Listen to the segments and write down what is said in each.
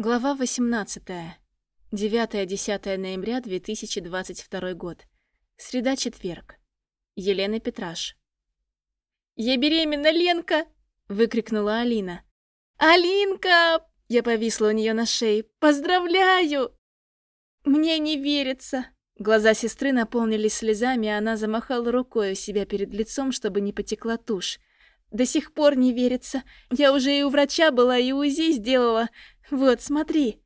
Глава 18. 9-10 ноября 2022 год. Среда-четверг. Елена Петраш. «Я беременна, Ленка!» — выкрикнула Алина. «Алинка!» — я повисла у нее на шее. «Поздравляю!» «Мне не верится!» Глаза сестры наполнились слезами, а она замахала рукой у себя перед лицом, чтобы не потекла тушь. «До сих пор не верится. Я уже и у врача была, и УЗИ сделала. Вот, смотри!»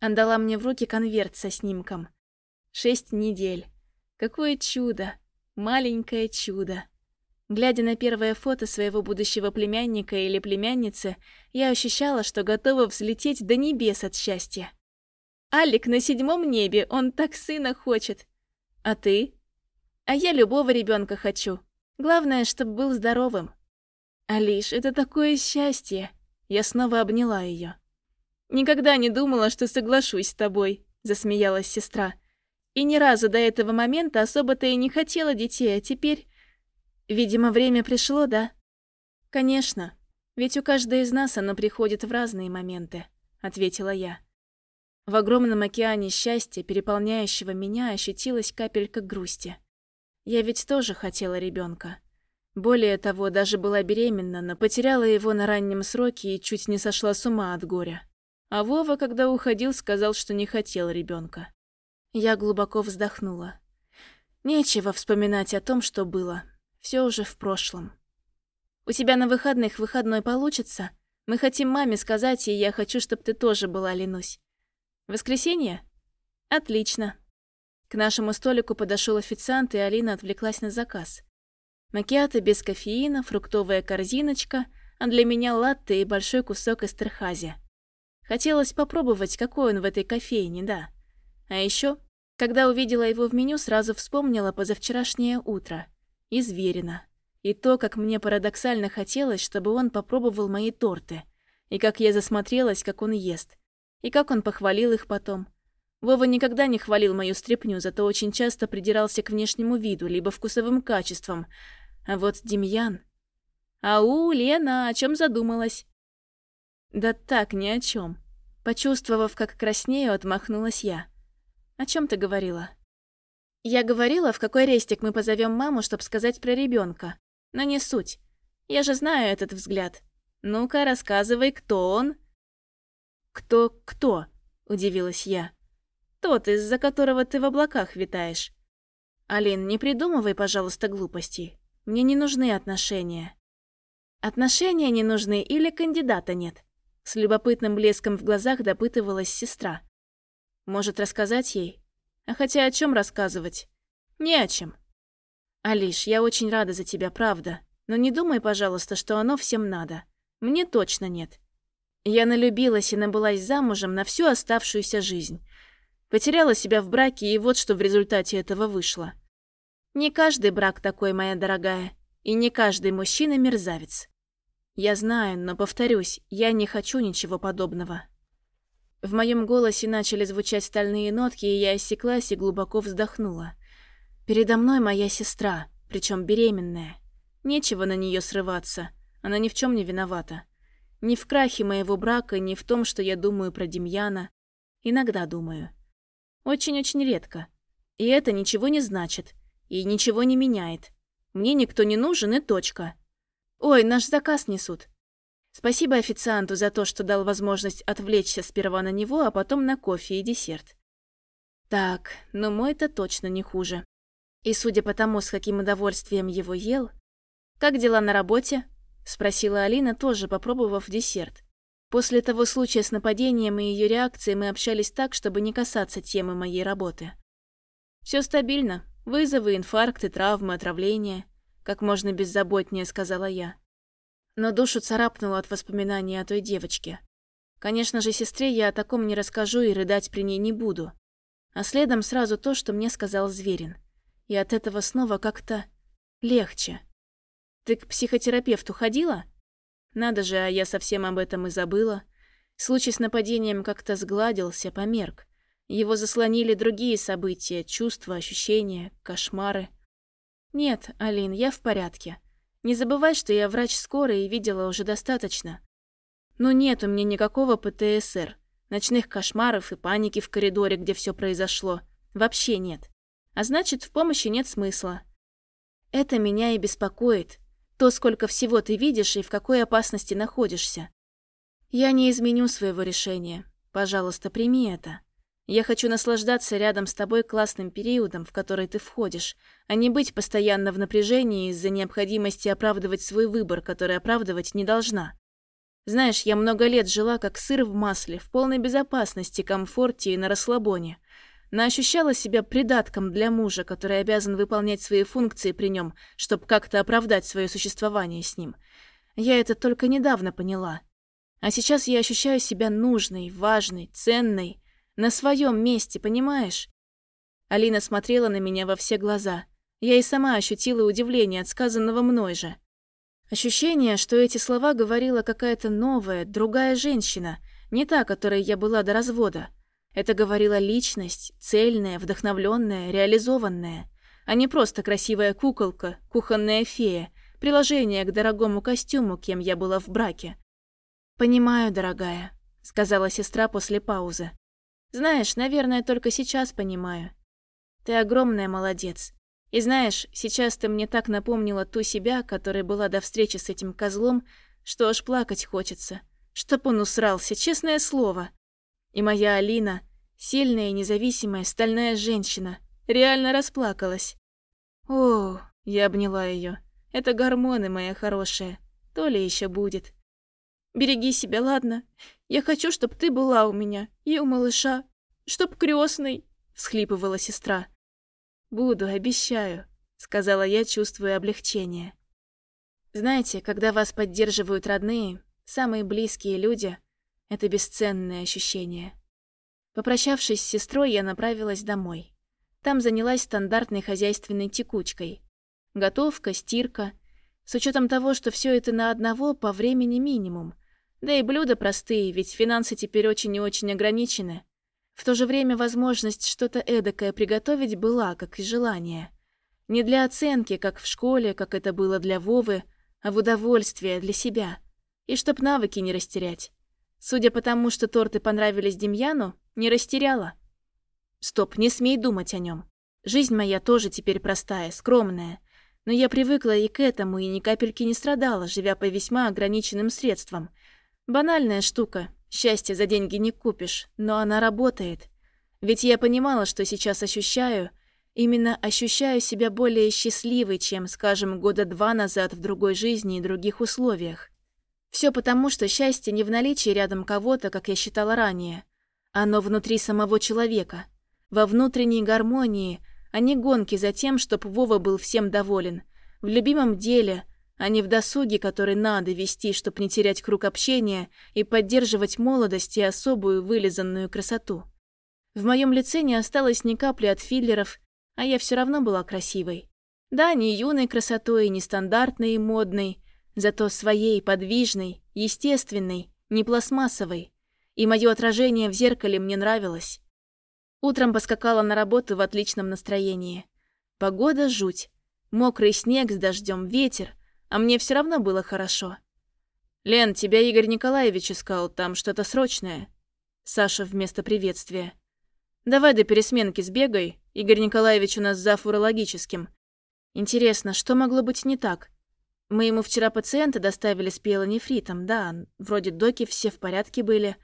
Он дала мне в руки конверт со снимком. Шесть недель. Какое чудо! Маленькое чудо! Глядя на первое фото своего будущего племянника или племянницы, я ощущала, что готова взлететь до небес от счастья. Алик на седьмом небе, он так сына хочет. А ты? А я любого ребенка хочу. Главное, чтобы был здоровым. Алиш, это такое счастье. Я снова обняла ее. «Никогда не думала, что соглашусь с тобой», — засмеялась сестра. «И ни разу до этого момента особо-то и не хотела детей, а теперь...» «Видимо, время пришло, да?» «Конечно. Ведь у каждой из нас оно приходит в разные моменты», — ответила я. В огромном океане счастья, переполняющего меня, ощутилась капелька грусти. Я ведь тоже хотела ребенка. Более того, даже была беременна, но потеряла его на раннем сроке и чуть не сошла с ума от горя. А Вова, когда уходил, сказал, что не хотел ребенка. Я глубоко вздохнула. Нечего вспоминать о том, что было. Все уже в прошлом. У тебя на выходных выходной получится? Мы хотим маме сказать, и я хочу, чтобы ты тоже была, Ленусь. Воскресенье? Отлично. К нашему столику подошел официант, и Алина отвлеклась на заказ. Макиато без кофеина, фруктовая корзиночка, а для меня латте и большой кусок эстерхази. Хотелось попробовать, какой он в этой кофейне, да. А еще, когда увидела его в меню, сразу вспомнила позавчерашнее утро. И Зверина. И то, как мне парадоксально хотелось, чтобы он попробовал мои торты. И как я засмотрелась, как он ест. И как он похвалил их потом. Вова никогда не хвалил мою стряпню, зато очень часто придирался к внешнему виду, либо вкусовым качествам. А вот Демьян... «Ау, Лена, о чем задумалась?» Да так, ни о чем. Почувствовав, как краснею, отмахнулась я. О чем ты говорила? Я говорила, в какой рестик мы позовем маму, чтобы сказать про ребенка. Но не суть. Я же знаю этот взгляд. Ну-ка, рассказывай, кто он? Кто, кто? Удивилась я. Тот, из-за которого ты в облаках витаешь. Алин, не придумывай, пожалуйста, глупостей. Мне не нужны отношения. Отношения не нужны или кандидата нет? С любопытным блеском в глазах допытывалась сестра. Может, рассказать ей? А хотя о чем рассказывать? Не о чем. Алиш, я очень рада за тебя, правда. Но не думай, пожалуйста, что оно всем надо. Мне точно нет. Я налюбилась и набылась замужем на всю оставшуюся жизнь. Потеряла себя в браке, и вот что в результате этого вышло. Не каждый брак такой, моя дорогая, и не каждый мужчина мерзавец. Я знаю, но повторюсь, я не хочу ничего подобного. В моем голосе начали звучать стальные нотки, и я осеклась и глубоко вздохнула. Передо мной моя сестра, причем беременная. Нечего на нее срываться, она ни в чем не виновата. Ни в крахе моего брака, ни в том, что я думаю про Демьяна. Иногда думаю. Очень-очень редко. И это ничего не значит. И ничего не меняет. Мне никто не нужен и точка. «Ой, наш заказ несут». Спасибо официанту за то, что дал возможность отвлечься сперва на него, а потом на кофе и десерт. Так, но мой-то точно не хуже. И судя по тому, с каким удовольствием его ел... «Как дела на работе?» — спросила Алина, тоже попробовав десерт. После того случая с нападением и ее реакцией мы общались так, чтобы не касаться темы моей работы. Все стабильно. Вызовы, инфаркты, травмы, отравления как можно беззаботнее сказала я. Но душу царапнуло от воспоминаний о той девочке. Конечно же, сестре я о таком не расскажу и рыдать при ней не буду. А следом сразу то, что мне сказал Зверин. И от этого снова как-то легче. Ты к психотерапевту ходила? Надо же, а я совсем об этом и забыла. Случай с нападением как-то сгладился, померк. Его заслонили другие события, чувства, ощущения, кошмары. «Нет, Алин, я в порядке. Не забывай, что я врач скорой и видела уже достаточно. Ну нет у меня никакого ПТСР. Ночных кошмаров и паники в коридоре, где все произошло, вообще нет. А значит, в помощи нет смысла. Это меня и беспокоит. То, сколько всего ты видишь и в какой опасности находишься. Я не изменю своего решения. Пожалуйста, прими это. Я хочу наслаждаться рядом с тобой классным периодом, в который ты входишь, а не быть постоянно в напряжении из-за необходимости оправдывать свой выбор, который оправдывать не должна. Знаешь, я много лет жила как сыр в масле, в полной безопасности, комфорте и на расслабоне. Но ощущала себя придатком для мужа, который обязан выполнять свои функции при нем, чтобы как-то оправдать свое существование с ним. Я это только недавно поняла. А сейчас я ощущаю себя нужной, важной, ценной, на своем месте, понимаешь? Алина смотрела на меня во все глаза. Я и сама ощутила удивление от сказанного мной же. Ощущение, что эти слова говорила какая-то новая, другая женщина, не та, которой я была до развода. Это говорила личность, цельная, вдохновленная, реализованная, а не просто красивая куколка, кухонная фея, приложение к дорогому костюму, кем я была в браке. «Понимаю, дорогая», — сказала сестра после паузы. Знаешь, наверное, только сейчас понимаю. Ты огромная молодец. И знаешь, сейчас ты мне так напомнила ту себя, которая была до встречи с этим козлом, что аж плакать хочется. Чтоб он усрался, честное слово. И моя Алина, сильная и независимая стальная женщина, реально расплакалась. О, я обняла ее. Это гормоны, моя хорошая. То ли еще будет. Береги себя, ладно? Я хочу, чтобы ты была у меня и у малыша, чтоб крестный, всхлипывала сестра. Буду, обещаю, сказала я, чувствуя облегчение. Знаете, когда вас поддерживают родные, самые близкие люди, это бесценное ощущение. Попрощавшись с сестрой, я направилась домой. Там занялась стандартной хозяйственной текучкой. Готовка, стирка. С учетом того, что все это на одного по времени минимум. Да и блюда простые, ведь финансы теперь очень и очень ограничены. В то же время возможность что-то эдакое приготовить была, как и желание. Не для оценки, как в школе, как это было для Вовы, а в удовольствие для себя. И чтоб навыки не растерять. Судя по тому, что торты понравились Демьяну, не растеряла. Стоп, не смей думать о нем. Жизнь моя тоже теперь простая, скромная. Но я привыкла и к этому, и ни капельки не страдала, живя по весьма ограниченным средствам – Банальная штука. Счастье за деньги не купишь, но она работает. Ведь я понимала, что сейчас ощущаю, именно ощущаю себя более счастливой, чем, скажем, года два назад в другой жизни и других условиях. Все потому, что счастье не в наличии рядом кого-то, как я считала ранее. Оно внутри самого человека. Во внутренней гармонии, а не гонки за тем, чтобы Вова был всем доволен. В любимом деле – а не в досуге, который надо вести, чтобы не терять круг общения и поддерживать молодость и особую вылизанную красоту. В моем лице не осталось ни капли от филлеров, а я все равно была красивой. Да, не юной красотой, не стандартной и модной, зато своей, подвижной, естественной, не пластмассовой. И мое отражение в зеркале мне нравилось. Утром поскакала на работу в отличном настроении. Погода жуть. Мокрый снег с дождем, ветер — а мне все равно было хорошо. «Лен, тебя Игорь Николаевич искал, там что-то срочное». Саша вместо приветствия. «Давай до пересменки сбегай, Игорь Николаевич у нас за урологическим. Интересно, что могло быть не так? Мы ему вчера пациента доставили с пиелонефритом, да, вроде доки все в порядке были.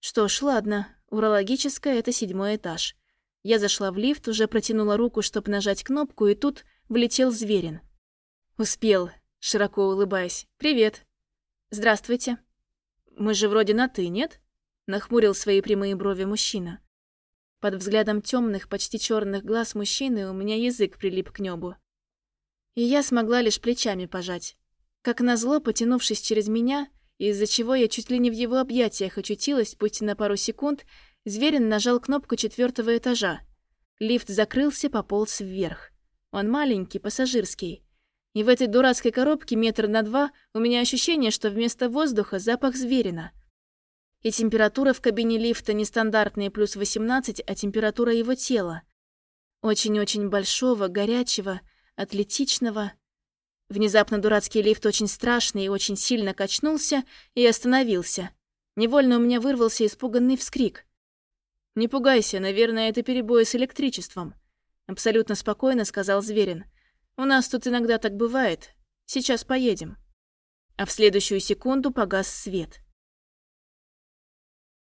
Что ж, ладно, урологическая — это седьмой этаж. Я зашла в лифт, уже протянула руку, чтобы нажать кнопку, и тут влетел Зверин. Успел, широко улыбаясь. «Привет». «Здравствуйте». «Мы же вроде на «ты», нет?» Нахмурил свои прямые брови мужчина. Под взглядом темных, почти черных глаз мужчины у меня язык прилип к небу. И я смогла лишь плечами пожать. Как назло, потянувшись через меня, из-за чего я чуть ли не в его объятиях очутилась, пусть на пару секунд, Зверин нажал кнопку четвертого этажа. Лифт закрылся, пополз вверх. Он маленький, пассажирский. И в этой дурацкой коробке метр на два у меня ощущение, что вместо воздуха запах зверина. И температура в кабине лифта не стандартная плюс 18, а температура его тела. Очень-очень большого, горячего, атлетичного. Внезапно дурацкий лифт очень страшный и очень сильно качнулся и остановился. Невольно у меня вырвался испуганный вскрик. «Не пугайся, наверное, это перебои с электричеством», — абсолютно спокойно сказал Зверин. «У нас тут иногда так бывает. Сейчас поедем». А в следующую секунду погас свет.